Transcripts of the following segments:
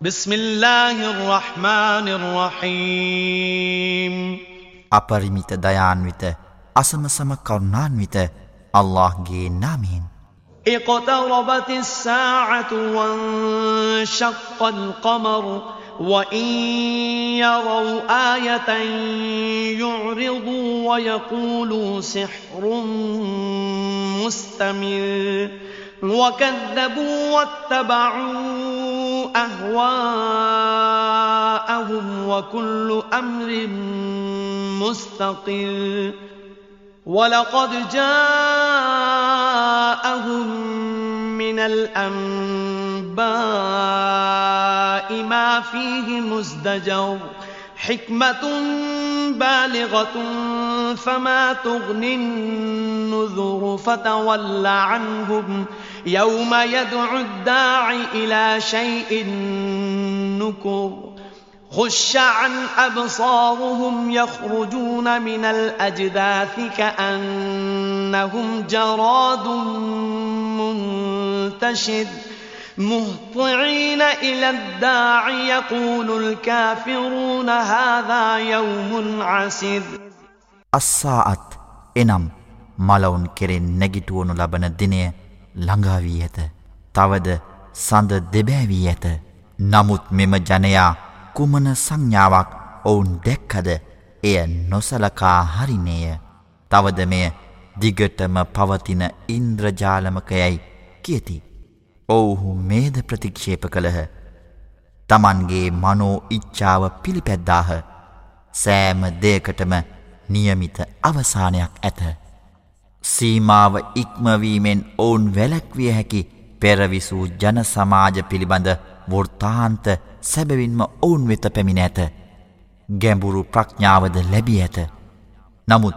بسم الله الرحمن الرحيم. أبرميت ديان ويت أسم سم كرنان ويت الله جي نامين اقتربت الساعة وانشق القمر وإن يروا آية يعرضوا ويقولوا سحر مستمر. وكذبوا واتبعوا أهواءهم وكل أمر مستقر. ولقد جاءهم من الأنباء ما فيه مزدجر. حكمة بالغة فما تغني النذر فتول عنهم. يوم يدعو الداعي إلى شيء نكر خش عن أبصارهم يخرجون من الأجداث كأنهم جراد منتشر. مهطعين إلى الداعي يقول الكافرون هذا يوم عسر الساعة එනම් මලවුන් කෙරෙන් නැගිටුවනු ලබන الدنيا. ළඟාවී ඇත. තවද සඳ දෙබෑවී ඇත. නමුත් මෙම ජනයා කුමන සංඥාවක් ඔවුන් දැක්කද එය නොසලකා හරිනේය. තවද මෙය දිගටම පවතින ඉන්ද්‍රජාලමකයයි කියති. ඔවුහු මේද ප්‍රතික්ෂේප කළහ. තමන්ගේ මනෝ ඉච්චාව පිළිපැද්දාහ. සෑම දෙයකටම නියමිත අවසානයක් ඇත. සීමාව ඉක්මවීමෙන් ඔවුන් වැලැක්විය හැකි පෙරවිසූ ජන සමාජ පිළිබඳ වෘර්තාන්ත සැබවින්ම ඔවුන් වෙත පැමිණ ඇත. ගැඹුරු ප්‍රඥාවද ලැබී ඇත. නමුත්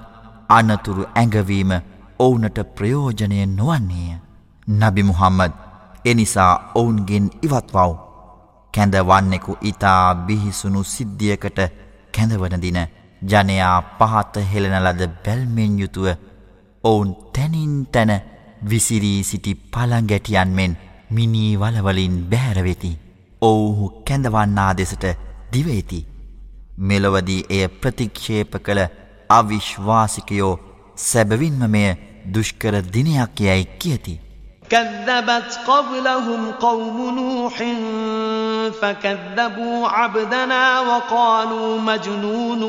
අනතුරු ඇඟවීම ඔවුනට ප්‍රයෝජනය නොවන්නේය. නබි මුහම්මද එනිසා ඔවුන්ගෙන් ඉවත්වව්. කැඳවන්නෙකු ඉතා බිහිසුණු සිද්ධියකට කැඳවනදින ජනයා පහත හෙළනලද බැල්මෙන් යුතුව ඔවුන් තැනින් තැන විසිරී සිටි පළංගැටියන් මෙන් මිනී වලවලින් බෑරවෙති. ඔවුහු කැඳවන්නා දෙසට දිවේති. මෙලොවදී එය ප්‍රතික්ෂේප කළ අවිශ්වාසිකයෝ සැබවින්ම මෙය දුෂ්කර දිනයක් යැයි කියති. كذبت قبلهم قوم نوح فكذبوا عبدنا وقالوا مجنون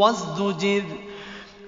وازدجر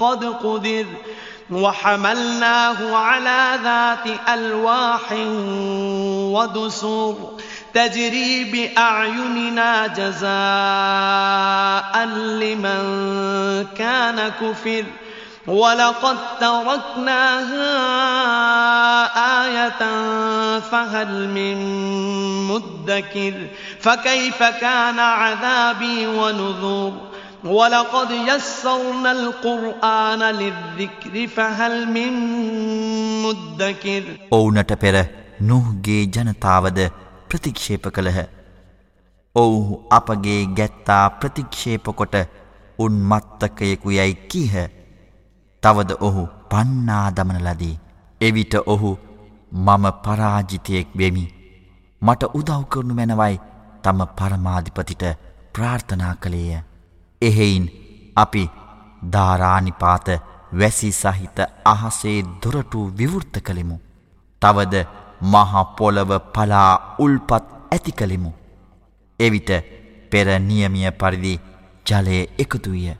قد قدر وحملناه على ذات ألواح ودسر تجري بأعيننا جزاء لمن كان كفر ولقد تركناها آية فهل من مدكر فكيف كان عذابي ونذر ولقد يسرنا القرآن للذكر فهل من مدكر ඔවුනට පෙර නුහ්ගේ ජනතාවද ප්‍රතික්ෂේප කළහ. ඔවුහු අපගේ ගැත්තා ප්‍රතික්ෂේපකොට උන්මත්තකයෙකු යැයි කීහ. තවද ඔහු පන්නා දමන ලදී. එවිට ඔහු මම පරාජිතයෙක් වෙමි. මට උදව් කරනු මැනවයි තම පරමාධිපතිට ප්‍රාර්ථනා කළේය. එහෙයින් අපි ධාරානිපාත වැසි සහිත අහසේ දොරටු විවෘත්ත කළෙමු. තවද මහපොළව පලා උල්පත් ඇති කළෙමු. එවිට පෙර නියමිය පරිදි ජලය එකතුවිය.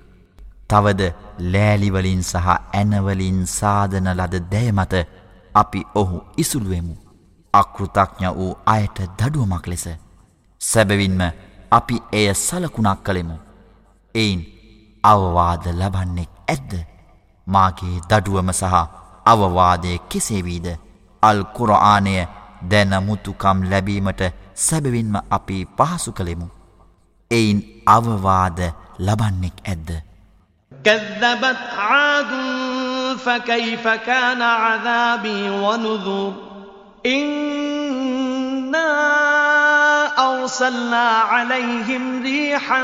තවද ලෑලිවලින් සහ ඇනවලින් සාධන ලද දැයමත අපි ඔහු ඉසුළුවෙමු. අකෘතඥ වූ අයට දඩුවමක් ලෙස. සැබවින්ම අපි එය සලකුණක් කළෙමු. එයින් අවවාද ලබන්නෙක් ඇද්ද. මාගේ දඩුවම සහ අවවාදය කෙසේවීද. අල් කුරආනය දැනමුතුකම් ලැබීමට සැබවින්ම අපි පහසු කළෙමු. එයින් අවවාද ලබන්නෙක් ඇද්ද. كذبت عاد فكيف كان عذابي ونذر إنا أرسلنا عليهم ريحا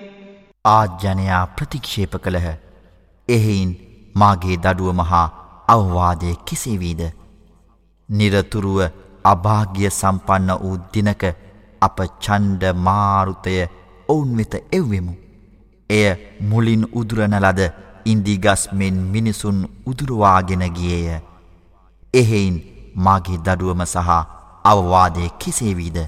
ආජ්‍යනයා ප්‍රතික්ෂේප කළහ. එහෙයින් මාගේ දඩුව මහා අවවාදය කෙසේවීද. නිරතුරුව අභාග්‍ය සම්පන්න වූ දිනක අප චන්්ඩ මාරුතය ඔවුන් වෙත එව්වෙමු. එය මුලින් උදුරන ලද ඉන්දිගස්මෙන් මිනිසුන් උදුරවාගෙන ගියේය. එහෙයින් මාගේ දඩුවම සහ අවවාදය කෙසේවීද.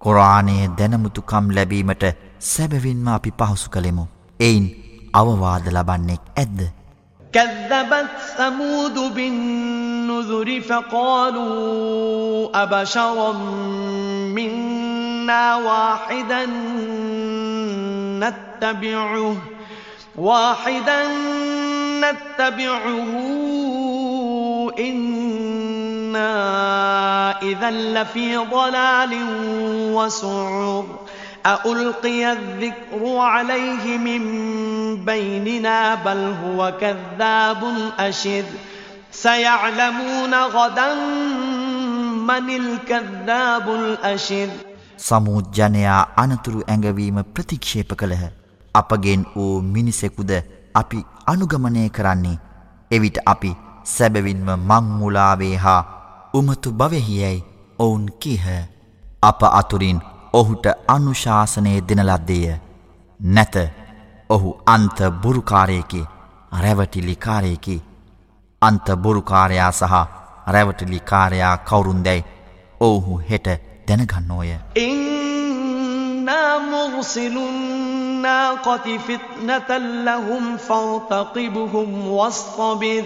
කොරානය දැනමුතුකම් ලැබීමට සැබවින්ම අපි පහසු කළෙමු. එයින් අවවාද ලබන්නෙක් ඇද්ද. كذبت ثمود بالنذر فقالوا أبشرا منا واحدا نتبعه واحدا نتبعه إنا إذا لفي ضلال وسعر ألقي الذكر عليه من بيننا بل هو كذاب أشر سيعلمون غدا من الكذاب الأشر සමුජ්ජනයා අනතුරු ඇඟවීම ප්‍රතික්ෂේප කළහ. අපගෙන් වූ මිනිසෙකුද අපි අනුගමනය කරන්නේ. එවිට අපි සැබවින්ම මංමුලාවේ හා උමතු භවෙහියැයි ඔවුන් කියහ. අප අතුරින් ඔහුට අනුශාසනය දෙනලද්දේය. නැත ඔහු අන්ත බුරුකාරයකි රැවටිලිකාරයකි. අන්ත බුරුකාරයා සහ රැවටිලිකාරයා කවුරුන්දැයි ඔවුහු හෙට දැනගන්නෝය. إنا مرسل الناقة فتنة لهم فارتقبهم واصطبر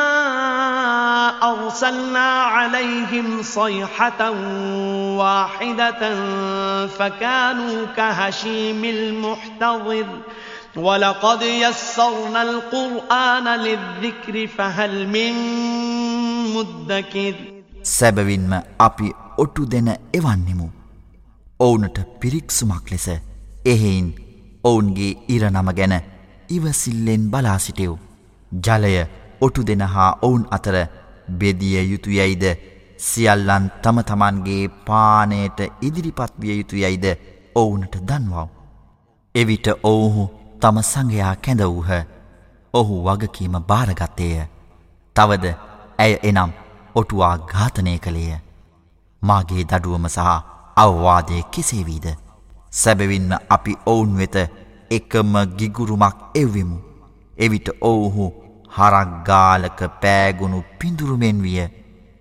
أرسلنا عليهم صيحة واحدة فكانوا كهشيم المحتضر ولقد يسرنا القرآن للذكر فهل من مدكر සැබවින්ම අපි ඔටු දෙන එවන්නෙමු. ඔවුනට පිරික්සුමක් ලෙස එහෙයින් ඔවුන්ගේ ඉරනම ගැන ඉවසිල්ලෙන් බලා සිටෙව්. ජලය ඔටු දෙන හා ඔවුන් අතර බෙදිය යුතු යයිද සියල්ලන් තම තමන්ගේ පානයට ඉදිරිපත් විය යුතු යයිද ඔවුනට දන්වව්. එවිට ඔවුහු තම සඟයා කැඳවූහ ඔහු වගකීම භාරගත්තේය. තවද ඇය එනම් ඔටුවා ඝාතනය කළේය. මාගේ දඩුවම සහ අවවාදය කෙසේවීද. සැබවින්ම අපි ඔවුන් වෙත එකම ගිගුරුමක් එව්වෙමු. එවිට ඔවුහු හරක්ගාලක පෑගුණු පිඳුරුමෙන් විය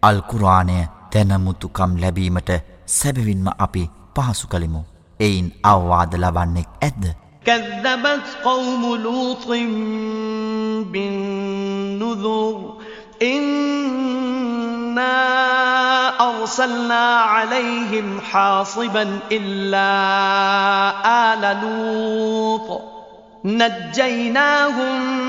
අල්කුරාණය තැනමුතුකම් ලැබීමට සැබවින්ම අපි පහසු කළෙමු. එයින් අවවාද ලබන්නෙක් ඇද්ද. كذبت قوم لوط بالنذر إنا أرسلنا عليهم حاصبا إلا آل لوط نجيناهم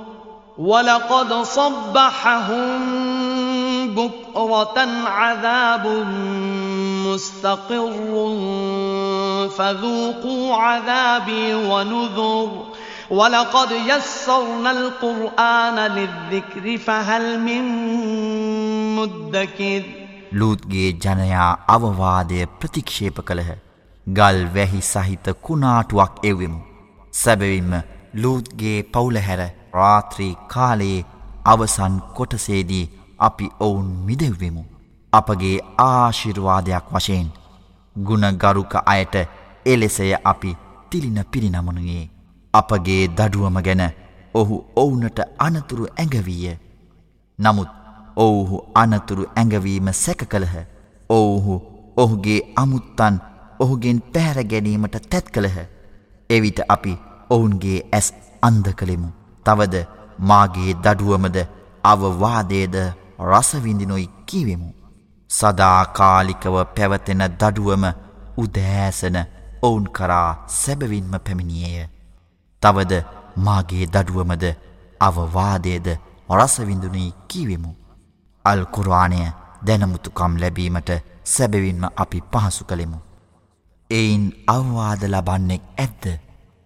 وَلَقَدْ صَبَّحَهُم بُكْرَةً عَذَابٌ مُسْتَقِرٌّ فَذُوقُوا عَذَابِي وَنُذُرِ وَلَقَدْ يَسَّرْنَا الْقُرْآنَ لِلذِّكْرِ فَهَلْ مِن مُدَّكِرٍ ලූත්ගේ ජනයා අවවාදය ප්‍රතික්ෂේප කළහ. ගල් වැහි සහිත කුණාටුවක් එවෙමු. සැබවින්ම ලූත්ගේ පවුලහැර රාත්‍රී කාලයේ අවසන් කොටසේදී අපි ඔවුන් මිදෙව්වෙමු. අපගේ ආශිර්වාදයක් වශයෙන් ගුණගරුක අයට එලෙසය අපි තිලින පිරිනමනුයේ. අපගේ දඩුවම ගැන ඔහු ඔවුනට අනතුරු ඇඟවීය. නමුත් ඔවුහු අනතුරු ඇඟවීම සැක කළහ. ඔවුහු ඔහුගේ අමුත්තන් ඔහුගෙන් පැහැර ගැනීමට තැත් කළහ. එවිට අපි ඔවුන්ගේ ඇස් අන්ද කළෙමු. තවද මාගේ දඩුවමද අවවාදේද රසවිඳිනොයි කිවෙමු. සදාකාලිකව පැවතෙන දඩුවම උදෑසන ඔවුන් කරා සැබවින්ම පැමිණියය. තවද මාගේ දඩුවමද අවවාදයද රසවිඳුනී කීවෙමු. අල්කුරවානය දැනමුතුකම් ලැබීමට සැබවින්ම අපි පහසු කළෙමු. එයින් අවවාද ලබන්නෙක් ඇත්ද.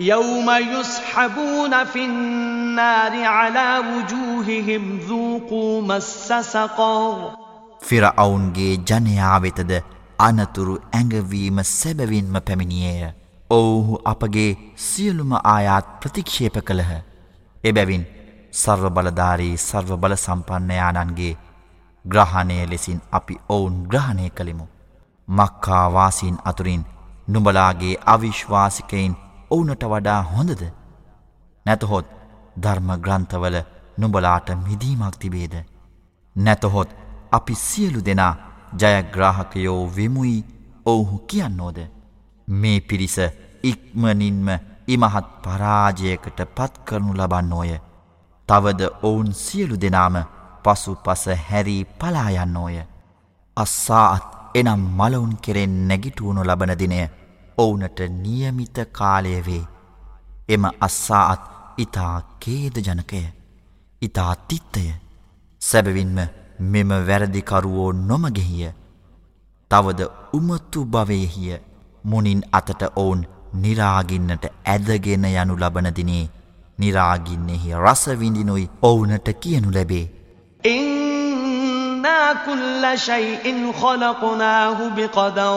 يوم يسحبون في النار على وجوههم ذوقوا مس سقر ෆිරවුන්ගේ ජනයා වෙතද අනතුරු ඇඟවීම සැබවින්ම පැමිණියේය. ඔවුහු අපගේ සියලුම ආයාත් ප්‍රතික්ෂේප කළහ. එබැවින් සර්ව බලධාරී සර්ව බල සම්පන්නයානන්ගේ ග්‍රහණය ලෙසින් අපි ඔවුන් ග්‍රහණය කළෙමු. මක්කාවාසීන් අතුරින් නුඹලාගේ අවිශ්වාසිකයින් ඔවුනට වඩා හොඳද. නැතහොත් ධර්ම ග්‍රන්ථවල නුඹලාට මිදීමක් තිබේද. නැතහොත් අපි සියලු දෙනා ජයග්‍රාහකයෝ වෙමුයි ඔවුහු කියන්නෝද. මේ පිරිස ඉක්මනින්ම ඉමහත් පරාජයකට පත් කරනු ලබන්නෝය. තවද ඔවුන් සියලු දෙනාම පසු පස හැරී පලායන්නෝය. අස්සාත් එනම් මලවුන් කෙරෙන් නැගිටුවනු ලබන දිනය ඔවුනට නියමිත කාලය වේ. එම අස්සාත් ඉතා කේද ජනකය. ඉතා තිත්තය සැබවින්ම මෙම වැරදිකරුවෝ නොමගෙහිය. තවද උමතු භවයෙහිය මුනින් අතට ඔවුන් නිරාගින්නට ඇදගෙන යනු ලබනදිනේ නිරාගින්නෙහි රසවිඳිනුයි ඔවුනට කියනු ලැබේ. إِنَّا كُلَّ شَيْءٍ خَلَقْنَاهُ بِقَدَرٍ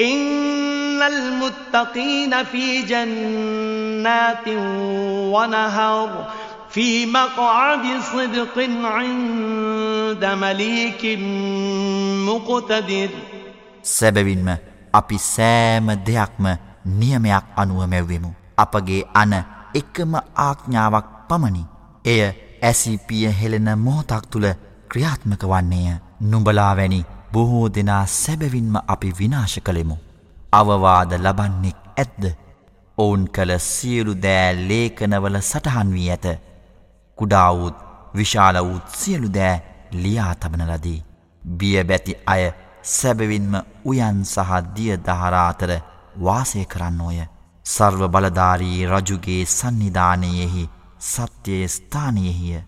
إِنَّ الْمُتَّقِينَ فِي جَنَّاتٍ وَنَهَرٍ في مقعد صدق عند مليك مقتدر සැබවින්ම අපි සෑම දෙයක්ම නියමයක් අනුව මැව්වෙමු. අපගේ අන එකම ආඥාවක් පමණි. එය ඇසිපිය හෙළෙන මොහොතක් තුළ ක්‍රියාත්මක වන්නේය. නුඹලා වැනි බොහෝ දෙනා සැබවින්ම අපි විනාශ කළෙමු. අවවාද ලබන්නෙක් ඇත්ද. ඔවුන් කළ සියලු දෑ ලේකනවල සටහන් වී ඇත. කුඩාවූත් විශාල වූත් සියලු දෑ ලියා තබන ලදී. බිය බැති අය සැබවින්ම උයන් සහ දිය දහරාතර වාසය කරන්නෝය. සර්ව බලධාරී රජුගේ සන්නිධානයෙහි සත්‍යය ස්ථානයෙහිය.